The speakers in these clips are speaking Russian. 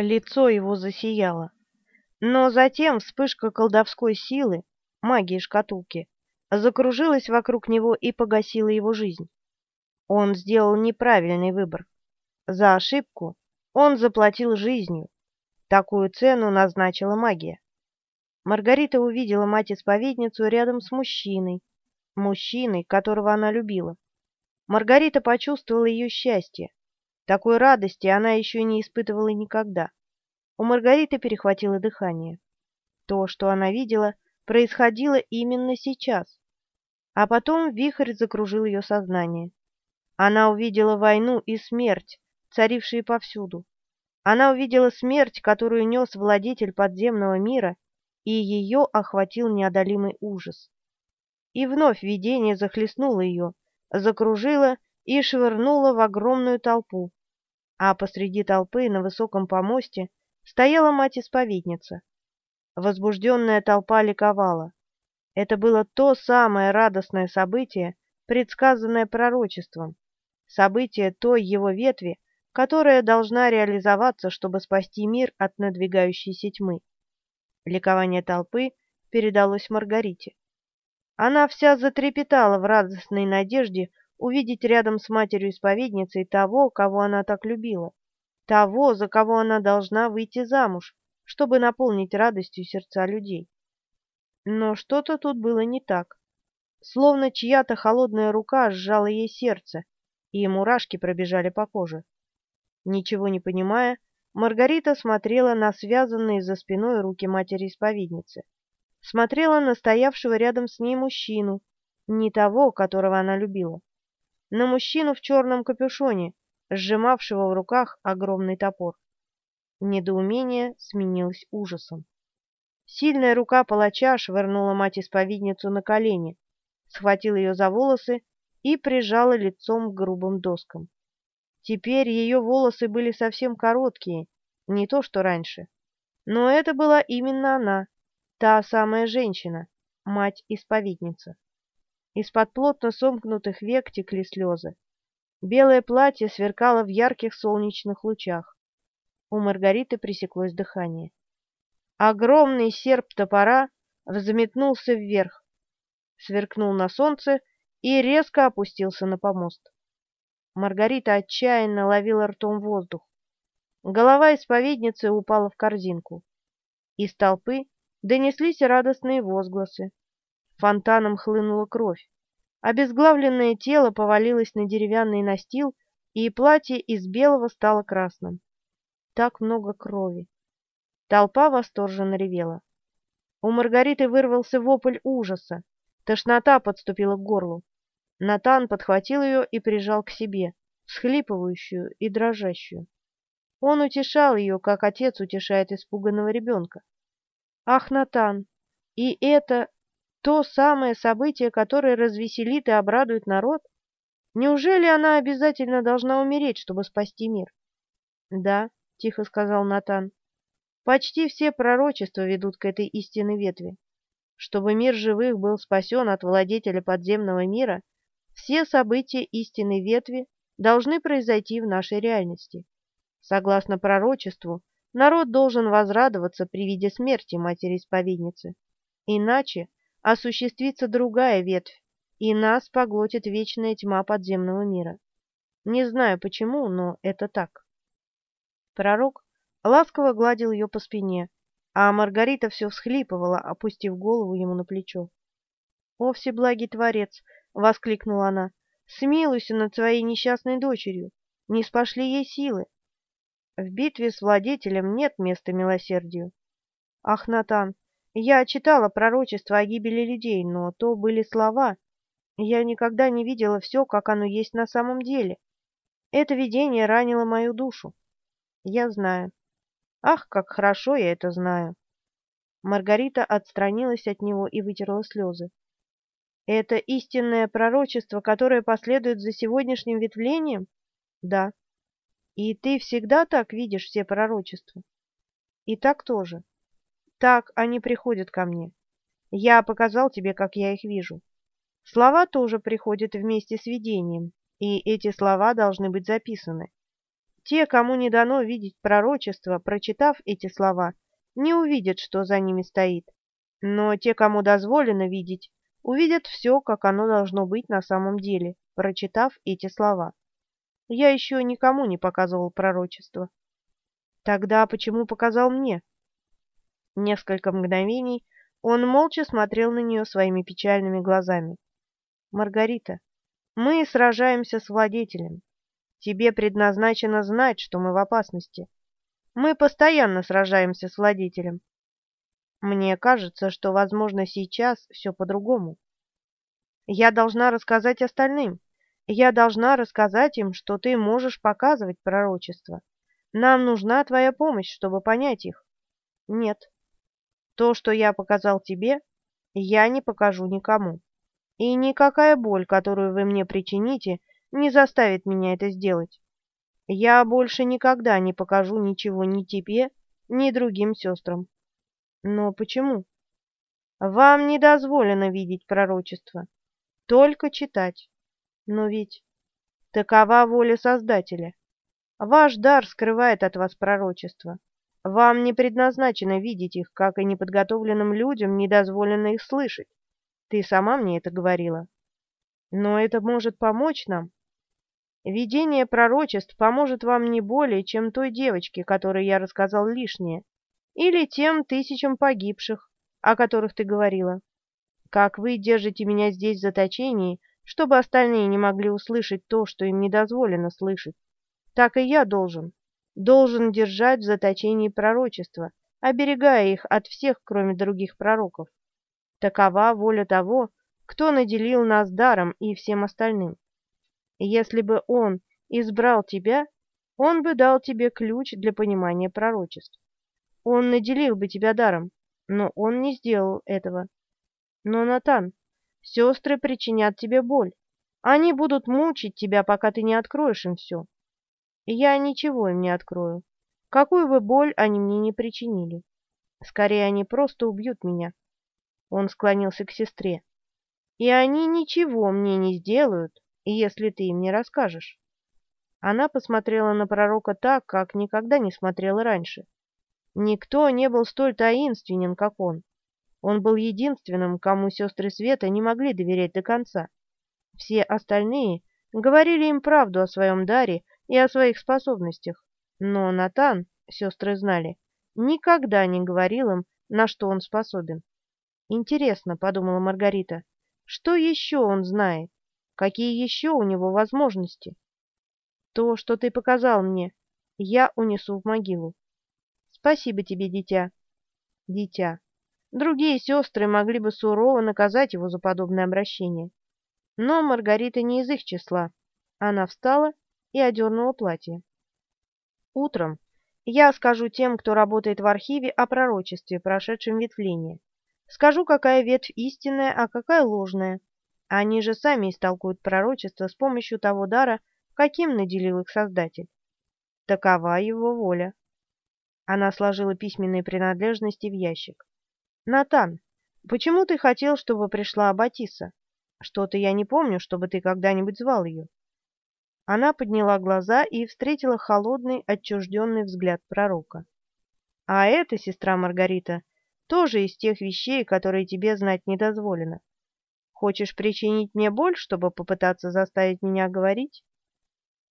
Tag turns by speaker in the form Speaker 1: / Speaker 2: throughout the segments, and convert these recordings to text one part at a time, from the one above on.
Speaker 1: Лицо его засияло. Но затем вспышка колдовской силы, магии шкатулки, закружилась вокруг него и погасила его жизнь. Он сделал неправильный выбор. За ошибку он заплатил жизнью. Такую цену назначила магия. Маргарита увидела мать-исповедницу рядом с мужчиной, мужчиной, которого она любила. Маргарита почувствовала ее счастье. Такой радости она еще не испытывала никогда. У Маргариты перехватило дыхание. То, что она видела, происходило именно сейчас. А потом вихрь закружил ее сознание. Она увидела войну и смерть, царившие повсюду. Она увидела смерть, которую нес владетель подземного мира, и ее охватил неодолимый ужас. И вновь видение захлестнуло ее, закружило и швырнуло в огромную толпу. А посреди толпы на высоком помосте стояла мать-исповедница. Возбужденная толпа ликовала. Это было то самое радостное событие, предсказанное пророчеством, событие той его ветви, которая должна реализоваться, чтобы спасти мир от надвигающейся тьмы. Ликование толпы передалось Маргарите. Она вся затрепетала в радостной надежде увидеть рядом с матерью-исповедницей того, кого она так любила, того, за кого она должна выйти замуж, чтобы наполнить радостью сердца людей. Но что-то тут было не так. Словно чья-то холодная рука сжала ей сердце, и мурашки пробежали по коже. Ничего не понимая, Маргарита смотрела на связанные за спиной руки матери-исповедницы. Смотрела на стоявшего рядом с ней мужчину, не того, которого она любила. На мужчину в черном капюшоне, сжимавшего в руках огромный топор. Недоумение сменилось ужасом. Сильная рука палача швырнула мать-исповедницу на колени, схватил ее за волосы и прижала лицом к грубым доскам. Теперь ее волосы были совсем короткие, не то что раньше. Но это была именно она, та самая женщина, мать-исповедница. Из-под плотно сомкнутых век текли слезы. Белое платье сверкало в ярких солнечных лучах. У Маргариты пресеклось дыхание. Огромный серп топора взметнулся вверх, сверкнул на солнце и резко опустился на помост. Маргарита отчаянно ловила ртом воздух. Голова исповедницы упала в корзинку. Из толпы донеслись радостные возгласы. Фонтаном хлынула кровь. Обезглавленное тело повалилось на деревянный настил, и платье из белого стало красным. Так много крови. Толпа восторженно ревела. У Маргариты вырвался вопль ужаса. Тошнота подступила к горлу. Натан подхватил ее и прижал к себе, схлипывающую и дрожащую. Он утешал ее, как отец утешает испуганного ребенка. Ах, Натан, и это то самое событие, которое развеселит и обрадует народ? Неужели она обязательно должна умереть, чтобы спасти мир? Да, тихо сказал Натан. Почти все пророчества ведут к этой истинной ветви. Чтобы мир живых был спасен от владетеля подземного мира, все события истинной ветви должны произойти в нашей реальности. Согласно пророчеству, народ должен возрадоваться при виде смерти матери-исповедницы. Иначе осуществится другая ветвь, и нас поглотит вечная тьма подземного мира. Не знаю почему, но это так. Пророк ласково гладил ее по спине, а Маргарита все всхлипывала, опустив голову ему на плечо. «О, всеблагий Творец!» — воскликнула она. «Смилуйся над своей несчастной дочерью! Не спошли ей силы!» В битве с владетелем нет места милосердию. Ах, Натан, я читала пророчества о гибели людей, но то были слова. Я никогда не видела все, как оно есть на самом деле. Это видение ранило мою душу. Я знаю. Ах, как хорошо я это знаю. Маргарита отстранилась от него и вытерла слезы. Это истинное пророчество, которое последует за сегодняшним ветвлением? Да. И ты всегда так видишь все пророчества? И так тоже. Так они приходят ко мне. Я показал тебе, как я их вижу. Слова тоже приходят вместе с видением, и эти слова должны быть записаны. Те, кому не дано видеть пророчество, прочитав эти слова, не увидят, что за ними стоит. Но те, кому дозволено видеть, увидят все, как оно должно быть на самом деле, прочитав эти слова. Я еще никому не показывал пророчество. Тогда почему показал мне? Несколько мгновений он молча смотрел на нее своими печальными глазами. «Маргарита, мы сражаемся с владетелем. Тебе предназначено знать, что мы в опасности. Мы постоянно сражаемся с владетелем. Мне кажется, что, возможно, сейчас все по-другому. Я должна рассказать остальным. Я должна рассказать им, что ты можешь показывать пророчество. Нам нужна твоя помощь, чтобы понять их. Нет. То, что я показал тебе, я не покажу никому. И никакая боль, которую вы мне причините, не заставит меня это сделать. Я больше никогда не покажу ничего ни тебе, ни другим сестрам. Но почему? Вам не дозволено видеть пророчество, только читать. Но ведь такова воля Создателя. Ваш дар скрывает от вас пророчество. Вам не предназначено видеть их, как и неподготовленным людям не дозволено их слышать. Ты сама мне это говорила. Но это может помочь нам. Видение пророчеств поможет вам не более, чем той девочке, которой я рассказал лишнее, или тем тысячам погибших, о которых ты говорила. Как вы держите меня здесь в заточении, чтобы остальные не могли услышать то, что им не дозволено слышать, так и я должен, должен держать в заточении пророчества, оберегая их от всех, кроме других пророков. Такова воля того, кто наделил нас даром и всем остальным. Если бы он избрал тебя, он бы дал тебе ключ для понимания пророчеств. Он наделил бы тебя даром, но он не сделал этого. Но, Натан, сестры причинят тебе боль. Они будут мучить тебя, пока ты не откроешь им все. Я ничего им не открою. Какую бы боль они мне не причинили. Скорее, они просто убьют меня. Он склонился к сестре. И они ничего мне не сделают, если ты им не расскажешь. Она посмотрела на пророка так, как никогда не смотрела раньше. Никто не был столь таинственен, как он. Он был единственным, кому сестры Света не могли доверять до конца. Все остальные говорили им правду о своем даре и о своих способностях. Но Натан, сестры знали, никогда не говорил им, на что он способен. «Интересно», — подумала Маргарита, — «что еще он знает? Какие еще у него возможности?» «То, что ты показал мне, я унесу в могилу». «Спасибо тебе, дитя». «Дитя». Другие сестры могли бы сурово наказать его за подобное обращение. Но Маргарита не из их числа. Она встала и одернула платье. Утром я скажу тем, кто работает в архиве, о пророчестве, прошедшем ветвление. Скажу, какая ветвь истинная, а какая ложная. Они же сами истолкуют пророчество с помощью того дара, каким наделил их Создатель. Такова его воля. Она сложила письменные принадлежности в ящик. «Натан, почему ты хотел, чтобы пришла Аббатиса? Что-то я не помню, чтобы ты когда-нибудь звал ее». Она подняла глаза и встретила холодный, отчужденный взгляд пророка. «А это, сестра Маргарита, тоже из тех вещей, которые тебе знать не дозволено. Хочешь причинить мне боль, чтобы попытаться заставить меня говорить?»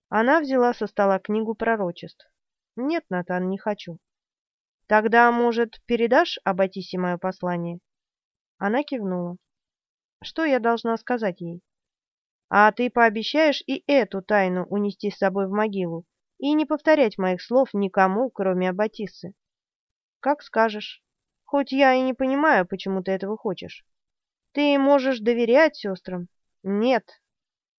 Speaker 1: Она взяла со стола книгу пророчеств. «Нет, Натан, не хочу». «Тогда, может, передашь Аббатисе мое послание?» Она кивнула. «Что я должна сказать ей?» А ты пообещаешь и эту тайну унести с собой в могилу и не повторять моих слов никому, кроме Аббатисы. Как скажешь. Хоть я и не понимаю, почему ты этого хочешь. Ты можешь доверять сестрам? Нет.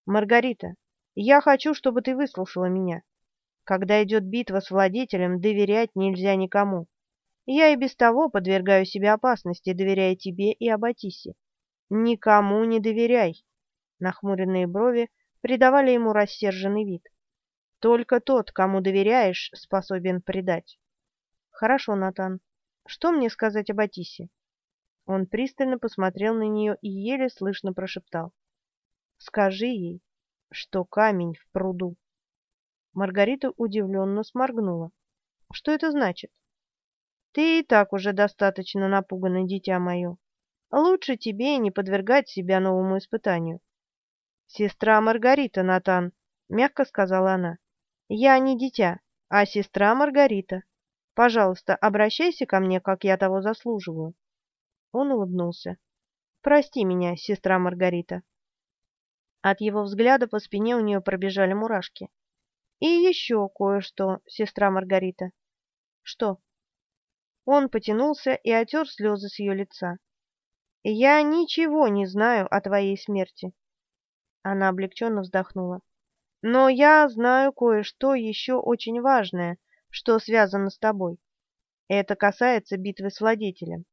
Speaker 1: Маргарита, я хочу, чтобы ты выслушала меня. Когда идет битва с владетелем, доверять нельзя никому. Я и без того подвергаю себя опасности, доверяя тебе и Аббатисе. Никому не доверяй. Нахмуренные брови придавали ему рассерженный вид. Только тот, кому доверяешь, способен предать. Хорошо, Натан. Что мне сказать об Атисе? Он пристально посмотрел на нее и еле слышно прошептал. Скажи ей, что камень в пруду. Маргарита удивленно сморгнула. «Что это значит?» «Ты и так уже достаточно напугана, дитя мое. Лучше тебе не подвергать себя новому испытанию». «Сестра Маргарита, Натан», — мягко сказала она. «Я не дитя, а сестра Маргарита. Пожалуйста, обращайся ко мне, как я того заслуживаю». Он улыбнулся. «Прости меня, сестра Маргарита». От его взгляда по спине у нее пробежали мурашки. «И еще кое-что, сестра Маргарита». «Что?» Он потянулся и отер слезы с ее лица. «Я ничего не знаю о твоей смерти». Она облегченно вздохнула. «Но я знаю кое-что еще очень важное, что связано с тобой. Это касается битвы с владетелем.